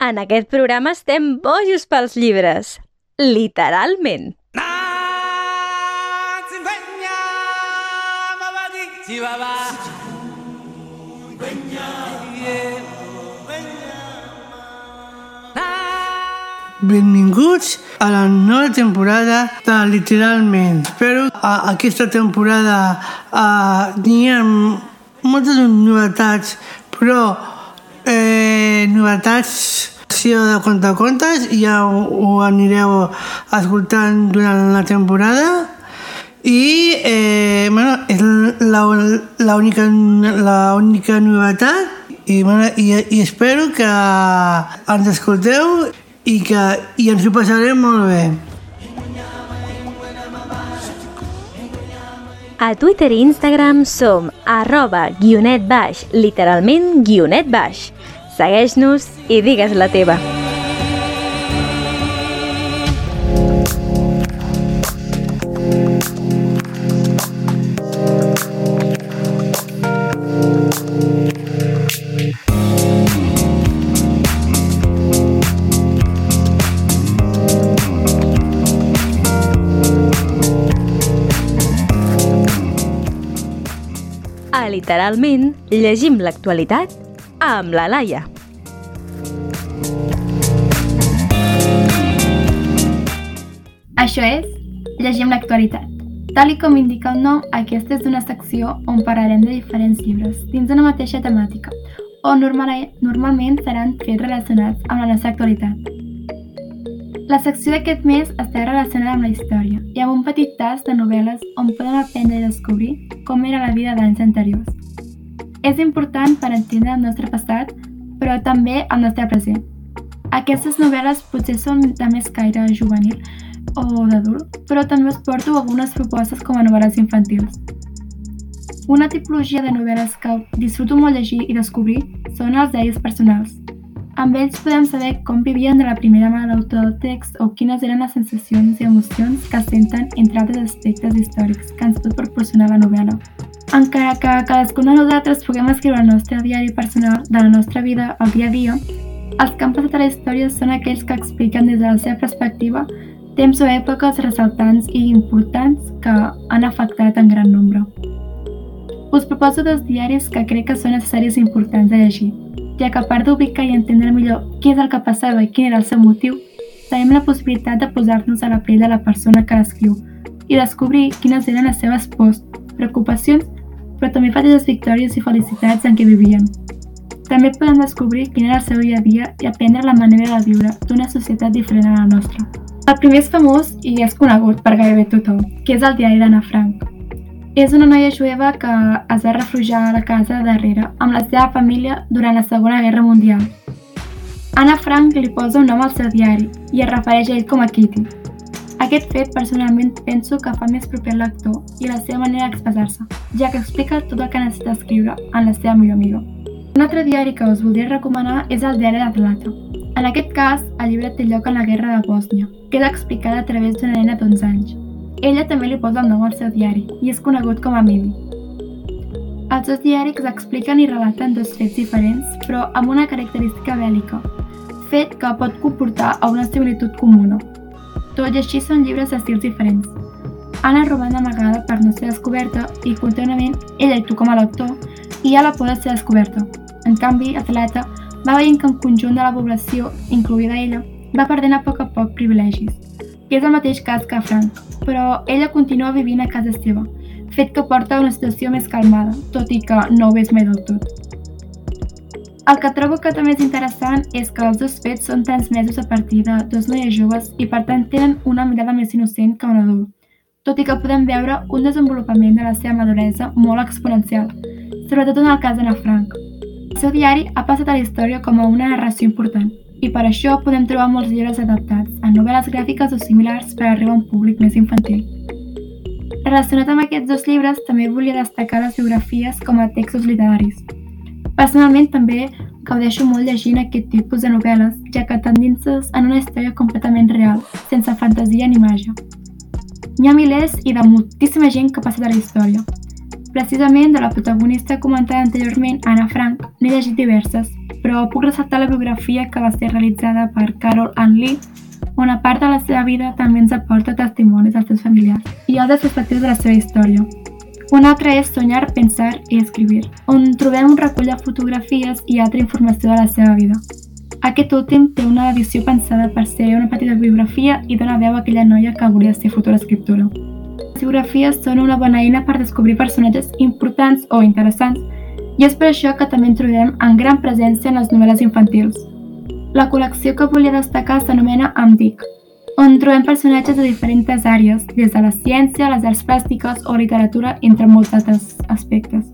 En aquest programa estem bojos pels llibres. Literalment. Benvinguts a la nova temporada de Literalment. Espero a aquesta temporada n'hi ha moltes novetats, però eh, novetats secció de contacontes i ja ho, ho anireu escoltant durant la temporada i eh, bueno, és l'única l'única novetat i, bueno, i, i espero que ens escolteu i que i ens ho passarem molt bé. A Twitter i Instagram som arroba guionet baix, literalment guionet baix. Segueix-nos i digues la teva. Literalment, llegim l'actualitat amb la Laia. Això és Llegim l'actualitat. Tal i com indica el nom, aquesta és una secció on parlarem de diferents llibres dins una mateixa temàtica, o normal, normalment seran fets relacionats amb la nostra actualitat. La secció d'aquest mes està relacionada amb la història i amb un petit tas de novel·les on podem aprendre i descobrir com era la vida d'anys anteriors. És important per entendre el nostre passat, però també el nostre present. Aquestes novel·les potser són de més caire juvenil o d'adult, però també us porto algunes propostes com a novel·les infantils. Una tipologia de novel·les que disfruto molt llegir i descobrir són els diaris personals. Amb ells podem saber com vivien de la primera mà l'autor del text o quines eren les sensacions i emocions que senten entre altres aspectes històrics que ens pot proporcionar la novel·la. Encara que cadascun de nosaltres puguem escriure el nostre diari personal de la nostra vida al dia a dia, els que han passat a la història són aquells que expliquen des de la seva perspectiva temps o èpoques ressaltants i importants que han afectat en gran nombre. Us proposo dos diaris que crec que són necessaris i importants de llegir, ja que a part d'ubicar i entendre millor què és el que passava i quin era el seu motiu, tenim la possibilitat de posar-nos a la pell de la persona que l'escriu i descobrir quines eren les seves pors, preocupacions però també petites victòries i felicitats en què vivien. També podem descobrir quin era el seu dia a dia i aprendre la manera de viure d'una societat diferent a la nostra. El primer és famós i és conegut per gairebé tothom, que és el diari d'Anna Frank. És una noia jueva que es va refugiar a la casa darrere amb la seva família durant la Segona Guerra Mundial. Anna Frank li posa un nom al seu diari i es refereix a ell com a Kitty, aquest fet personalment penso que fa més proper al lector i la seva manera d'expressar-se, ja que explica tot el que necessita escriure en la seva millor amiga. Un altre diari que us voldria recomanar és el diari d'Atlanta. En aquest cas, el llibre té lloc en la guerra de Bòsnia, que és explicada a través d'una nena d'11 anys. Ella també li posa el nom al seu diari i és conegut com a Mimi. Els dos diaris expliquen i relaten dos fets diferents, però amb una característica bèl·lica, fet que pot comportar a una similitud comuna, tot i així són llibres d'estils diferents. Anna roman amagada per no ser descoberta i contínuament ella i tu com a lector i ha la por de ser descoberta. En canvi, Atleta va veient que en conjunt de la població, incluïda ella, va perdent a poc a poc privilegis. I és el mateix cas que Frank, però ella continua vivint a casa seva, fet que porta a una situació més calmada, tot i que no ho és mai del tot. El que trobo que també és interessant és que els dos fets són transmesos a partir de dos noies joves i per tant tenen una mirada més innocent que un adult, tot i que podem veure un desenvolupament de la seva maduresa molt exponencial, sobretot en el cas d'Anna Frank. El seu diari ha passat a la història com a una narració important, i per això podem trobar molts llibres adaptats a novel·les gràfiques o similars per arribar a un públic més infantil. Relacionat amb aquests dos llibres, també volia destacar les biografies com a textos literaris, Personalment també gaudeixo molt llegint aquest tipus de novel·les, ja que t'endinses en una història completament real, sense fantasia ni màgia. N'hi ha milers i de moltíssima gent que ha passat a la història. Precisament de la protagonista comentada anteriorment, Anna Frank, n'he llegit diverses, però puc ressaltar la biografia que va ser realitzada per Carol Ann Lee, on a part de la seva vida també ens aporta testimonis dels seus familiars i altres aspectes de la seva història. Un altre és Soñar, Pensar i Escribir, on trobem un recull de fotografies i altra informació de la seva vida. Aquest últim té una edició pensada per ser una petita biografia i dona veu a aquella noia que volia ser futura escriptora. Les biografies són una bona eina per descobrir personatges importants o interessants i és per això que també en trobem en gran presència en les novel·les infantils. La col·lecció que volia destacar s'anomena Em dic, on trobem personatges de diferents àrees, des de la ciència, les arts plàstiques o literatura, entre molts altres aspectes.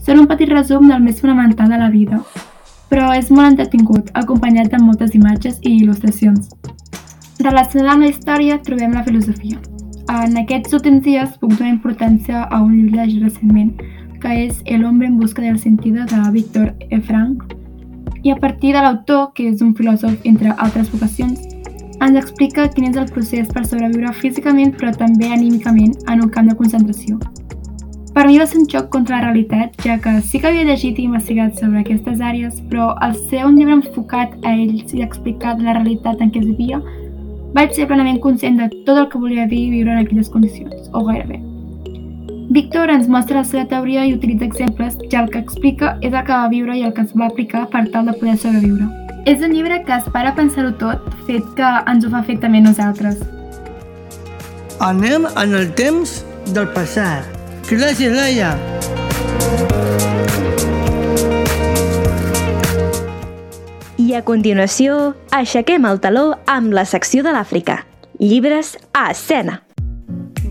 Són un petit resum del més fonamental de la vida, però és molt entretingut, acompanyat de moltes imatges i il·lustracions. Relacionada amb la història trobem la filosofia. En aquests últims dies puc donar importància a un llibre llegit recentment, que és El hombre en busca del sentido de Víctor E. Frank, i a partir de l'autor, que és un filòsof entre altres vocacions, ens explica quin és el procés per sobreviure físicament però també anímicament en un camp de concentració. Per mi va ser un xoc contra la realitat, ja que sí que havia llegit i investigat sobre aquestes àrees, però al ser un llibre enfocat a ells i explicat la realitat en què es vivia, vaig ser plenament conscient de tot el que volia dir viure en aquelles condicions, o gairebé. Víctor ens mostra la seva teoria i utilitza exemples, ja el que explica és el que va viure i el que es va aplicar per tal de poder sobreviure. És un llibre que es para a pensar-ho tot, fet que ens ho fa fer també nosaltres. Anem en el temps del passat. Gràcies, Laia. I a continuació, aixequem el taló amb la secció de l'Àfrica. Llibres a escena.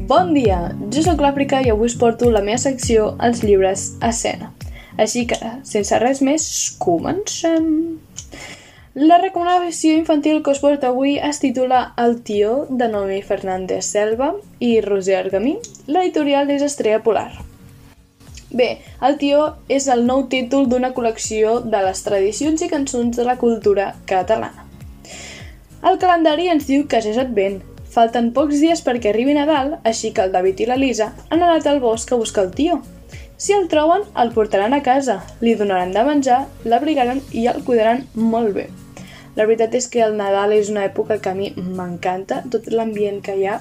Bon dia, jo sóc l'Àfrica i avui us porto la meva secció als llibres a escena. Així que, sense res més, comencem! La recomanació infantil que us porto avui es titula El tió, de Noemi Fernández Selva i Roser Argamí. L'editorial és Estrella Polar. Bé, El tió és el nou títol d'una col·lecció de les tradicions i cançons de la cultura catalana. El calendari ens diu que ja és advent. Falten pocs dies perquè arribi Nadal, així que el David i la Lisa han anat al bosc a buscar el tió. Si el troben, el portaran a casa, li donaran de menjar, l'abrigaran i el cuidaran molt bé. La veritat és que el Nadal és una època que a mi m'encanta, tot l'ambient que hi ha,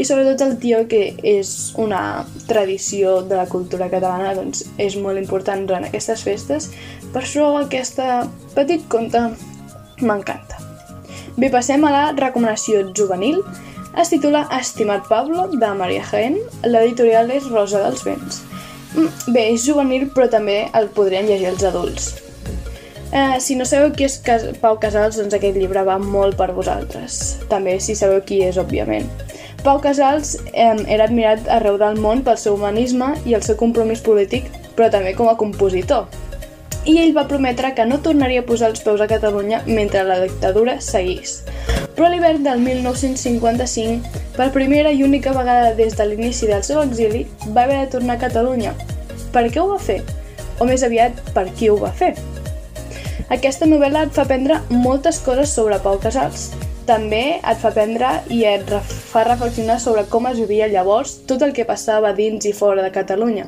i sobretot el tio, que és una tradició de la cultura catalana, doncs és molt important durant aquestes festes, per això aquesta petit conte m'encanta. Bé, passem a la recomanació juvenil. Es titula Estimat Pablo, de Maria Jaén. L'editorial és Rosa dels Vents. Bé, és juvenil, però també el podrien llegir els adults. Eh, si no sabeu qui és Cas Pau Casals, doncs aquest llibre va molt per vosaltres. També si sabeu qui és, òbviament. Pau Casals eh, era admirat arreu del món pel seu humanisme i el seu compromís polític, però també com a compositor. I ell va prometre que no tornaria a posar els peus a Catalunya mentre la dictadura seguís. Però a l'hivern del 1955, per primera i única vegada des de l'inici del seu exili, va haver de tornar a Catalunya. Per què ho va fer? O més aviat, per qui ho va fer? Aquesta novel·la et fa aprendre moltes coses sobre Pau Casals. També et fa aprendre i et fa reflexionar sobre com es vivia llavors tot el que passava dins i fora de Catalunya.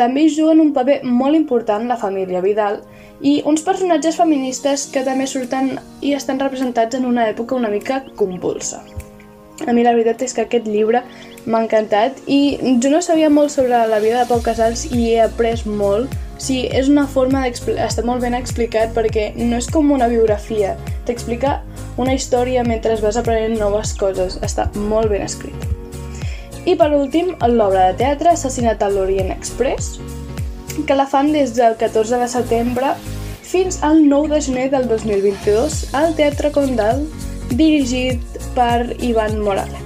També hi juguen un paper molt important la família Vidal i uns personatges feministes que també surten i estan representats en una època una mica convulsa. A mi la veritat és que aquest llibre m'ha encantat i jo no sabia molt sobre la vida de Pau Casals i he après molt. Sí, és una forma està molt ben explicat perquè no és com una biografia, t'explica una història mentre vas aprenent noves coses, està molt ben escrit. I per últim, l'obra de teatre Assassinat a l'Orient Express, que la fan des del 14 de setembre fins al 9 de gener del 2022 al Teatre Condal, dirigit per Ivan Morales.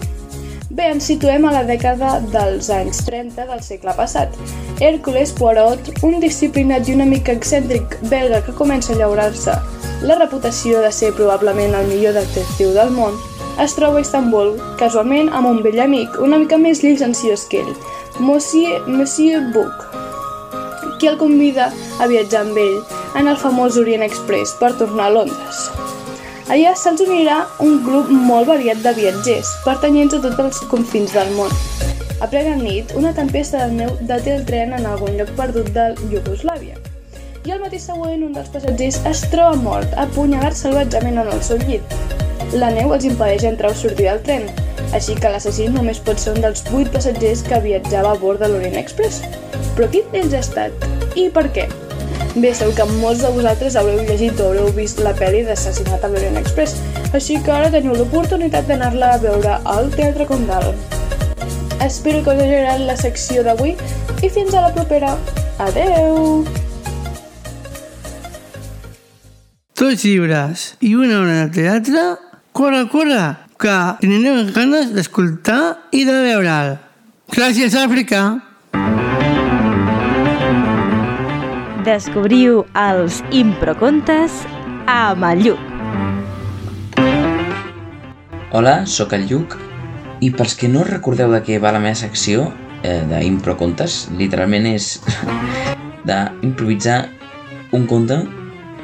Bé, ens situem a la dècada dels anys 30 del segle passat. Hércules Poirot, un disciplinat i una mica excèntric belga que comença a llaurar-se la reputació de ser probablement el millor detectiu del món, es troba a Istanbul, casualment amb un vell amic una mica més llicenciós que ell, Monsieur, Monsieur Book, qui el convida a viatjar amb ell en el famós Orient Express per tornar a Londres. Allà se'ls unirà un grup molt variat de viatgers, pertanyents a tots els confins del món. A plena nit, una tempesta de neu deté el tren en algun lloc perdut de Iugoslàvia. i al matí següent un dels passatgers es troba mort, apunyalat salvatjament en el seu llit. La neu els impedeix entrar o sortir del tren, així que l'assassí només pot ser un dels vuit passatgers que viatjava a bord de l'Orient Express. Però quin d'ells ha estat? I per què? Bé, segur que molts de vosaltres haureu llegit o haureu vist la pel·li d'Assassinat a l'Orient Express, així que ara teniu l'oportunitat d'anar-la a veure al Teatre Condal. Espero que us hagi agradat la secció d'avui i fins a la propera. Adeu! Dos llibres i una hora de teatre, corre, corre, que tindrem ganes d'escoltar i de veure'l. Gràcies, Àfrica! Descobriu els improcontes el Lluc. Hola, sóc el Lluc i pels que no recordeu de què va la meva secció eh, d'improcontes, literalment és d'improvisar un conte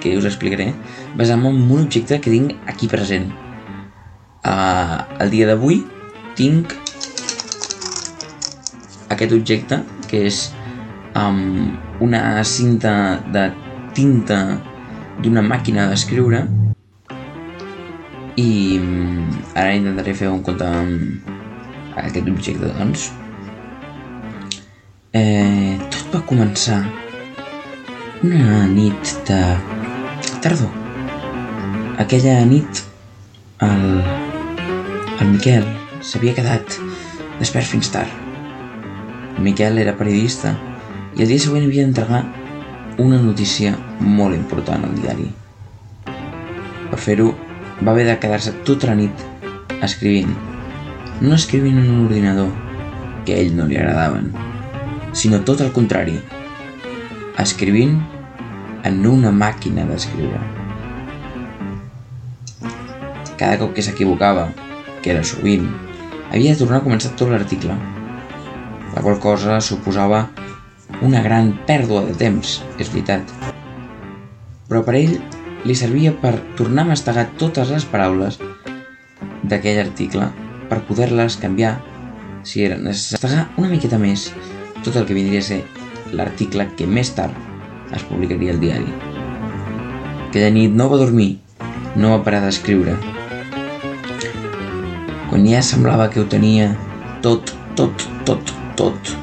que us explicaré basant-me en un objecte que tinc aquí present. Uh, el dia d'avui tinc aquest objecte que és um, una cinta de tinta d'una màquina d'escriure i um, ara intentaré fer un conte amb aquest objecte doncs. Eh, tot va començar una nit de tardor. Aquella nit el, el Miquel s'havia quedat despert fins tard. El Miquel era periodista i el dia següent havia d'entregar una notícia molt important al diari. Per fer-ho, va haver de quedar-se tota la nit escrivint. No escrivint en un ordinador, que a ell no li agradaven, sinó tot el contrari, escrivint en una màquina d'escriure. Cada cop que s'equivocava, que era sovint, havia de tornar a començar tot l'article, la qual cosa suposava una gran pèrdua de temps, és veritat. Però per ell li servia per tornar a mastegar totes les paraules d'aquell article per poder-les canviar si era necessari una miqueta més tot el que vindria a ser l'article que més tard es publicaria al diari. Aquella nit no va dormir, no va parar d'escriure. Quan ja semblava que ho tenia tot, tot, tot, tot,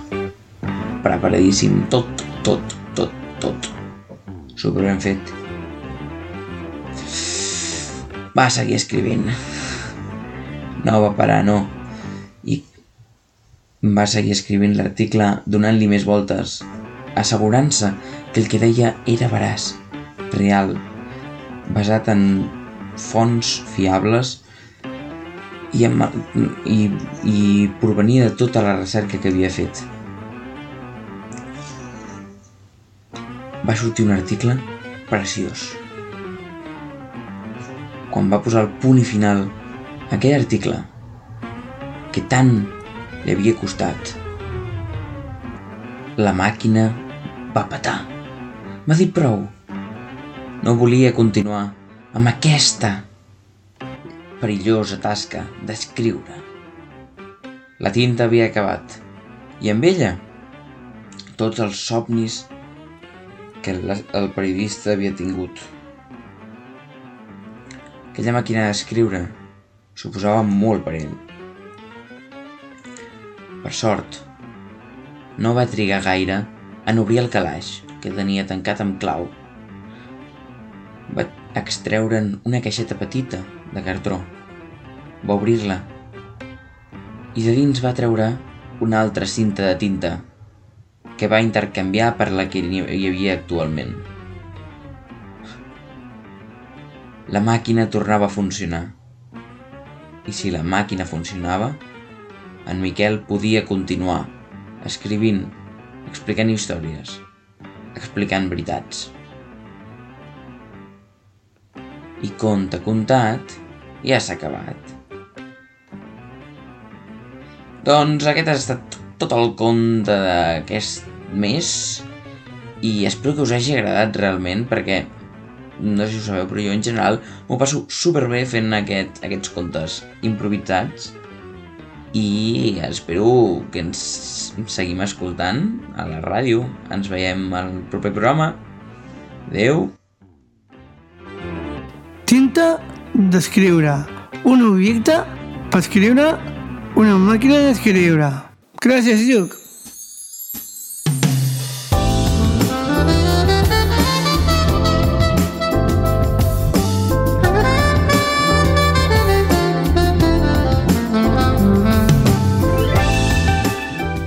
preparadíssim, tot, tot, tot, tot, super ben fet. Va seguir escrivint. No va parar, no. I va seguir escrivint l'article donant-li més voltes, assegurant-se que el que deia era veraç, real, basat en fonts fiables i, amb, i, i provenia de tota la recerca que havia fet. Va sortir un article preciós. Quan va posar el punt i final a aquell article que tant li havia costat, la màquina va petar. Va dir prou. No volia continuar amb aquesta perillosa tasca d'escriure. La tinta havia acabat i amb ella tots els somnis que el periodista havia tingut. Aquella màquina d'escriure suposava molt per ell. Per sort, no va trigar gaire en obrir el calaix que tenia tancat amb clau. Va extreure'n una caixeta petita de cartró. Va obrir-la i de dins va treure una altra cinta de tinta que va intercanviar per la que hi havia actualment. La màquina tornava a funcionar. I si la màquina funcionava, en Miquel podia continuar escrivint, explicant històries, explicant veritats. I conte contat ja s'ha acabat. Doncs aquest ha estat tot el conte d'aquest mes i espero que us hagi agradat realment perquè no sé si ho sabeu, però jo en general m'ho passo superbé fent aquest, aquests contes improvisats i espero que ens seguim escoltant a la ràdio. Ens veiem al proper programa. Adeu. Tinta d'escriure. Un objecte per escriure una màquina d'escriure. Gràcies, Lluc.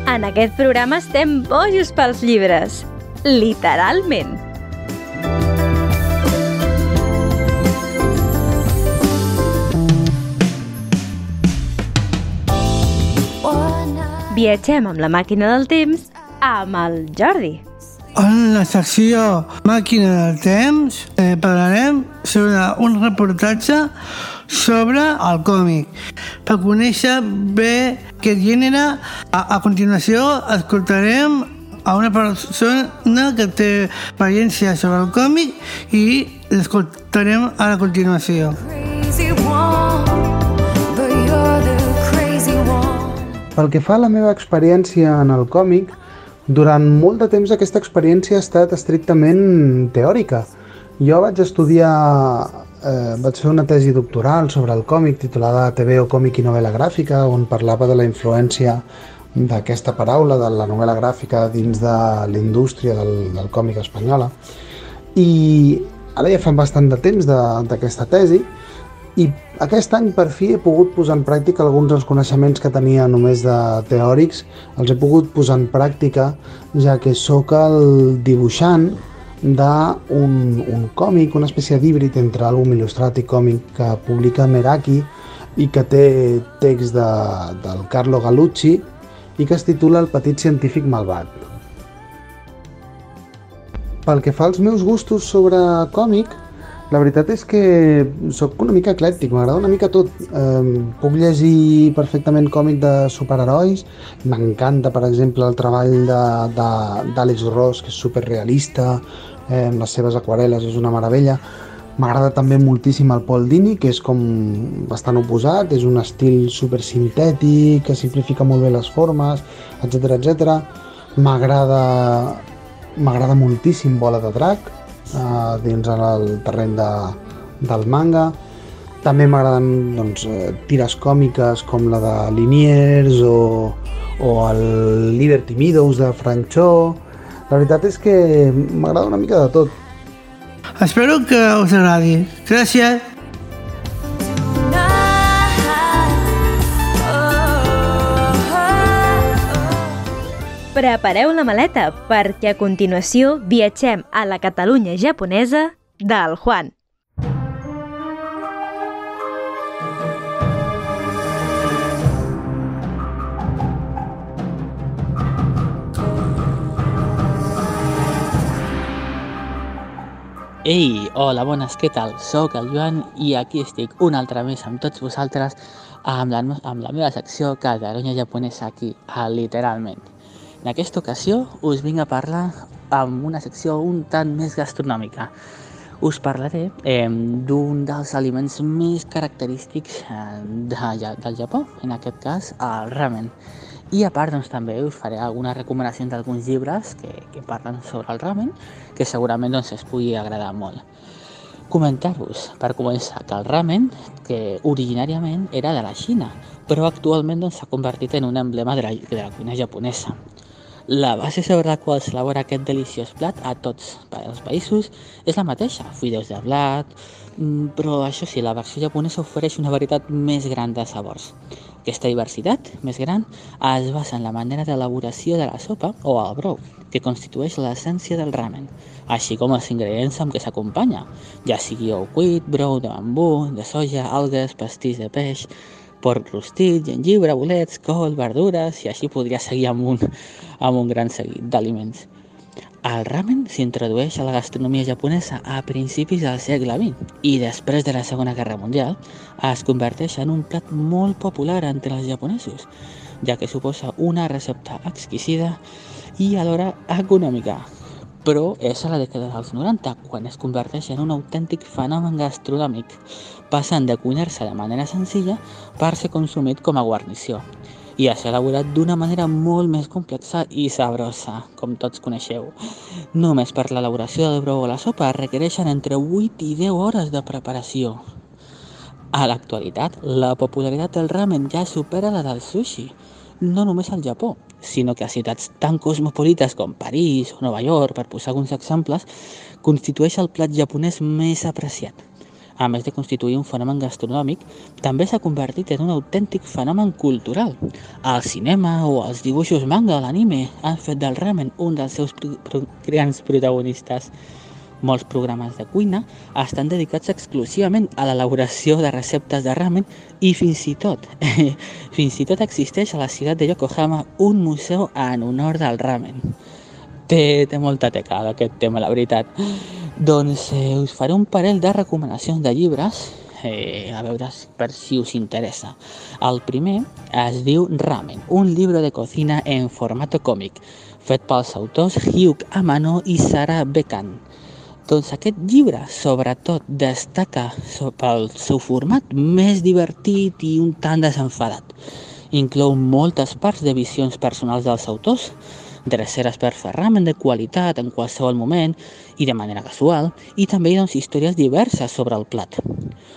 En aquest programa estem bojos pels llibres. Literalment. Viatgem amb la màquina del temps amb el Jordi. En la secció Màquina del Temps eh, parlarem sobre un reportatge sobre el còmic. Per conèixer bé aquest gènere, a, a continuació escoltarem a una persona que té experiència sobre el còmic i l'escoltarem a la continuació. crazy one, Pel que fa a la meva experiència en el còmic, durant molt de temps aquesta experiència ha estat estrictament teòrica. Jo vaig estudiar, eh, vaig fer una tesi doctoral sobre el còmic titulada TV o còmic i novel·la gràfica, on parlava de la influència d'aquesta paraula, de la novel·la gràfica dins de la indústria del, del còmic espanyola. I ara ja fa bastant de temps d'aquesta tesi i aquest any per fi he pogut posar en pràctica alguns dels coneixements que tenia només de teòrics, els he pogut posar en pràctica ja que sóc el dibuixant d'un un còmic, una espècie d'híbrid entre àlbum il·lustrat i còmic que publica Meraki i que té text de, del Carlo Galucci i que es titula El petit científic malvat. Pel que fa als meus gustos sobre còmic, la veritat és que sóc una mica eclèctic, m'agrada una mica tot. Eh, puc llegir perfectament còmic de superherois, m'encanta, per exemple, el treball d'Àlex Ross, que és superrealista, eh, amb les seves aquarel·les, és una meravella. M'agrada també moltíssim el Paul Dini, que és com bastant oposat, és un estil super sintètic, que simplifica molt bé les formes, etc etc. M'agrada m'agrada moltíssim Bola de Drac, eh, dins el terreny de, del manga. També m'agraden doncs, eh, tires còmiques com la de Liniers o, o el Liberty Meadows de Frank Cho. La veritat és que m'agrada una mica de tot. Espero que us agradi. Gràcies. Prepareu la maleta perquè a continuació viatgem a la Catalunya japonesa del Juan. Ei, hola, bones, què tal? Soc el Joan i aquí estic un altre mes amb tots vosaltres amb la, amb la meva secció Catalunya japonesa aquí, a literalment. En aquesta ocasió us vinc a parlar amb una secció un tant més gastronòmica. Us parlaré eh, d'un dels aliments més característics eh, de, del Japó, en aquest cas el ramen. I a part doncs, també us faré algunes recomanacions d'alguns llibres que, que parlen sobre el ramen que segurament doncs, es pugui agradar molt. Comentar-vos, per començar, que el ramen, que originàriament era de la Xina, però actualment doncs, s'ha convertit en un emblema de la, de la cuina japonesa. La base sobre la qual s'elabora aquest deliciós plat a tots els països és la mateixa, fideus de blat, mm, però això sí, la versió japonesa ofereix una varietat més gran de sabors. Aquesta diversitat més gran es basa en la manera d'elaboració de la sopa o el brou, que constitueix l'essència del ramen, així com els ingredients amb què s'acompanya, ja sigui ou cuit, brou de bambú, de soja, algues, pastís de peix, porc rostit, gengibre, bolets, col, verdures, i així podria seguir amb un, amb un gran seguit d'aliments. El ramen s'introdueix a la gastronomia japonesa a principis del segle XX i després de la Segona Guerra Mundial es converteix en un plat molt popular entre els japonesos, ja que suposa una recepta exquisida i alhora econòmica. Però és a la dècada dels 90 quan es converteix en un autèntic fenomen gastronòmic, passant de cuinar-se de manera senzilla per ser consumit com a guarnició. i està elaborat d'una manera molt més complexa i sabrosa, com tots coneixeu. Només per l'elaboració del brou o la sopa requereixen entre 8 i 10 hores de preparació. A l'actualitat, la popularitat del ramen ja supera la del sushi, no només al Japó, sinó que a ciutats tan cosmopolites com París o Nova York, per posar alguns exemples, constitueix el plat japonès més apreciat. A més de constituir un fenomen gastronòmic, també s'ha convertit en un autèntic fenomen cultural. El cinema o els dibuixos manga l'anime han fet del ramen un dels seus grans protagonistes. Molts programes de cuina estan dedicats exclusivament a l'elaboració de receptes de ramen i fins i tot, fins i tot existeix a la ciutat de Yokohama un museu en honor del ramen. Té, té molta teca aquest tema, la veritat. Doncs eh, us faré un parell de recomanacions de llibres, eh, a veure per si us interessa. El primer es diu Ramen, un llibre de cocina en formato còmic, fet pels autors Hugh Amano i Sarah Bekan. Doncs aquest llibre, sobretot, destaca pel seu format més divertit i un tant desenfadat. Inclou moltes parts de visions personals dels autors, dreceres per fer ramen de qualitat en qualsevol moment i de manera casual, i també doncs, històries diverses sobre el plat.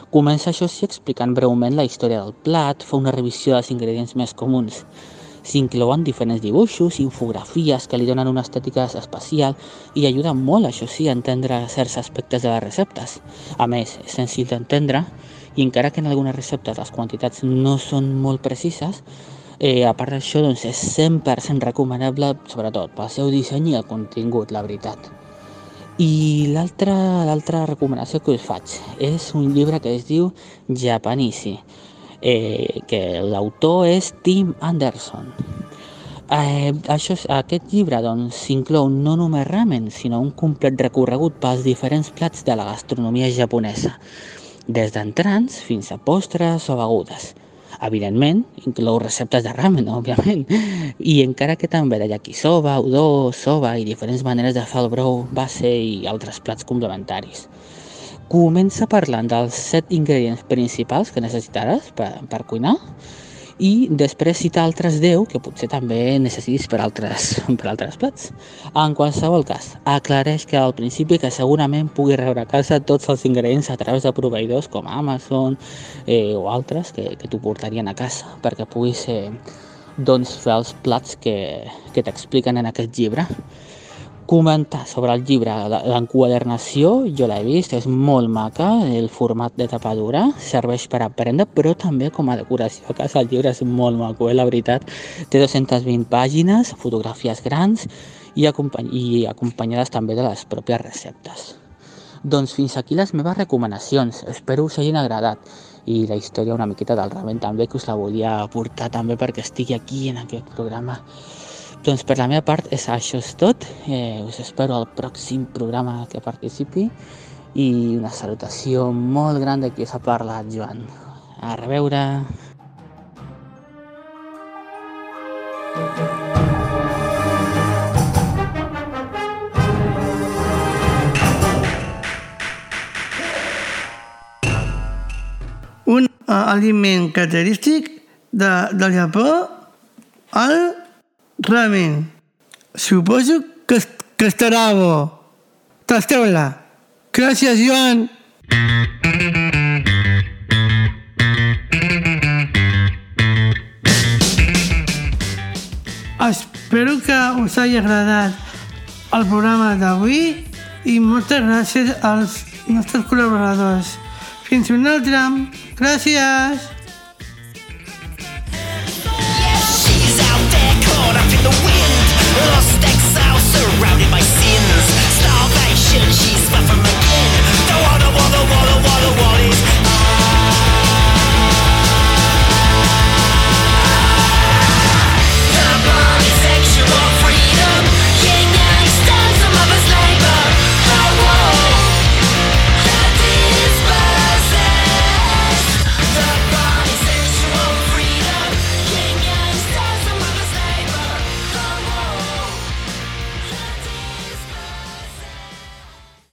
Comença això sí explicant breument la història del plat, fa una revisió dels ingredients més comuns. S'inclouen diferents dibuixos, infografies que li donen una estètica especial i ajuden molt, això sí, a entendre certs aspectes de les receptes. A més, és senzill d'entendre i encara que en algunes receptes les quantitats no són molt precises, eh, a part d'això doncs, és 100% recomanable, sobretot pel seu disseny i el contingut, la veritat. I l'altra recomanació que us faig és un llibre que es diu Japanese, eh, que l'autor és Tim Anderson. Eh, això, aquest llibre doncs, inclou no només ramen, sinó un complet recorregut pels diferents plats de la gastronomia japonesa, des d'entrants fins a postres o begudes. Evidentment, inclou receptes de ramen, òbviament, i encara que també de yakisoba, udó, soba i diferents maneres de fer el brou base i altres plats complementaris. Comença parlant dels set ingredients principals que necessitaràs per, per cuinar i després cita altres 10 que potser també necessitis per altres, per altres plats. En qualsevol cas, aclareix que al principi que segurament pugui rebre a casa tots els ingredients a través de proveïdors com Amazon eh, o altres que, que t'ho portarien a casa perquè puguis eh, doncs, fer els plats que, que t'expliquen en aquest llibre. Comentar sobre el llibre, l'enquadernació, jo l'he vist, és molt maca, el format de tapadura, serveix per aprendre, però també com a decoració a casa. El llibre és molt maco, eh, la veritat. Té 220 pàgines, fotografies grans i, acompany i acompanyades també de les pròpies receptes. Doncs fins aquí les meves recomanacions. Espero us hagin agradat. I la història una miqueta del ramen també, que us la volia portar també perquè estigui aquí en aquest programa. Doncs per la meva part és això és tot. Eh, us espero al pròxim programa que participi i una salutació molt gran de qui us ha parlat, Joan. A reveure. Un uh, aliment característic de, del Japó, el ramen. Suposo que, que estarà bo. Tasteu-la. Gràcies, Joan. Espero que us hagi agradat el programa d'avui i moltes gràcies als nostres col·laboradors. Fins un altre. Gràcies. lost exile surrounded by sins. Starvation, she's far from the kin.